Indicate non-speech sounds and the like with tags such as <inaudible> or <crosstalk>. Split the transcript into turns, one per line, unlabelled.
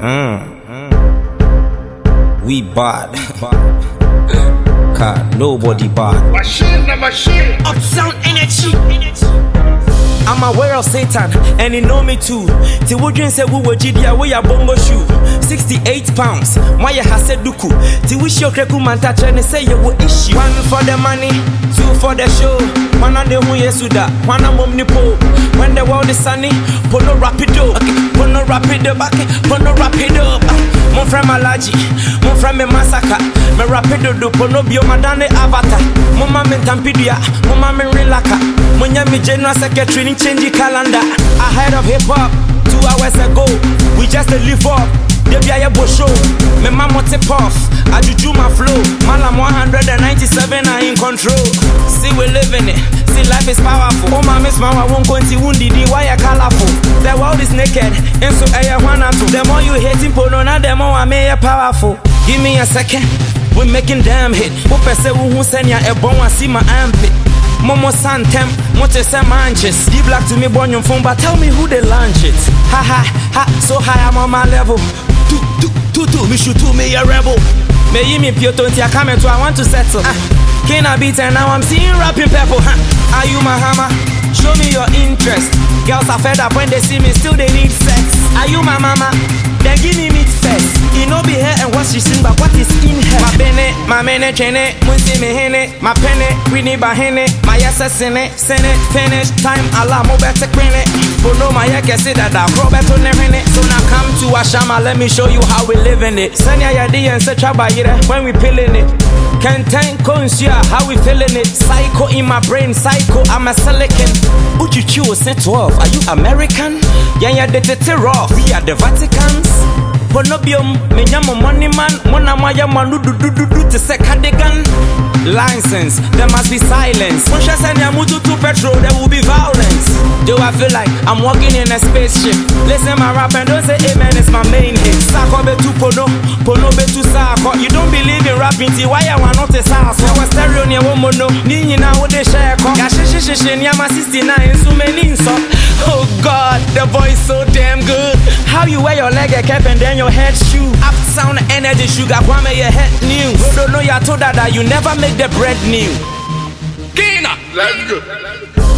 Mm. We bad. <laughs> God, nobody bad.
Machine machine.
Uptown energy.
I'm aware of Satan, and he know me too. Ti wudrin say we were GDA, we are bongo shoe. 68 pounds, why you has duku. Ti wish your kreku man touch and say you will issue. One for the money, two for the show. One on the who yesuda, one on mum. When the world is sunny, pono rapido, okay, pono rapido, back, pono rapido. Mon frère Malaji, mon frère me massacre. Me rapido do pono bio madane avatar. Mon mame tampidia, mon mame relaka. Mon yami general secretary ni change calendar. Ahead of hip hop, two hours ago, we just live up. Debi aye bo show, me mama tip off. I juju my flow, malam 197 I in control. See we living it, see life is powerful. Oh my miss mama won't go into wounded, why you colorful? The world is naked, and so aye one and two. The more you hating pono, now the more I may powerful. Give me a second, we making damn hit. Who send ya a bone, I see my armpit. Momo Santem, Mote say manches. Give black to me, born your phone, but tell me who they launch it. Ha ha ha, so high I'm on my level. Tu tu tu tu, me shoot to me a rebel. Me yi me pio tonti, I come to I want to settle. Ah, can I beat and now I'm seeing rapping purple. Huh? Are you my hammer? Show me your interest. Girls are fed up when they see me, still they need sex. Are you my mama? Then give me meat first. You know be here and what she sing, but what is in her? My bene, my mene, chene, munsi me hene, my penne, we need hene, my yes sene, it, finish, time, Allah, mo better queen it. But no, my yak say that I grow better than it. So Ashama, let me show you how we living it. Sanya yadi and such a when we peeling it. Content consia, how we feeling it? Psycho in my brain, psycho, I'm a silicon. Uchu was sent off, are you American? Yeah, the off, we are the Vaticans. Ponobium, me nyamo money man, mona maya manu du du du du to say cardigan. License, there must be silence. When she send ya mutu to petrol, there will be violence. Do I feel like I'm walking in a spaceship? Listen, my rap and don't say amen, it's my main hit. Sako be tu pono, pono be tu sako. You don't believe in rapping, see why I want not to sako. So was stereo near woman, no, nini share. Ya shi shi shi shi, nyama 69, so many. Oh God, the voice so damn good. How you wear your leg a cap and then your head shoe? Up sound energy sugar, kwame your head new. Rodo know ya told that you never make the bread new.
Kina.
Let's go.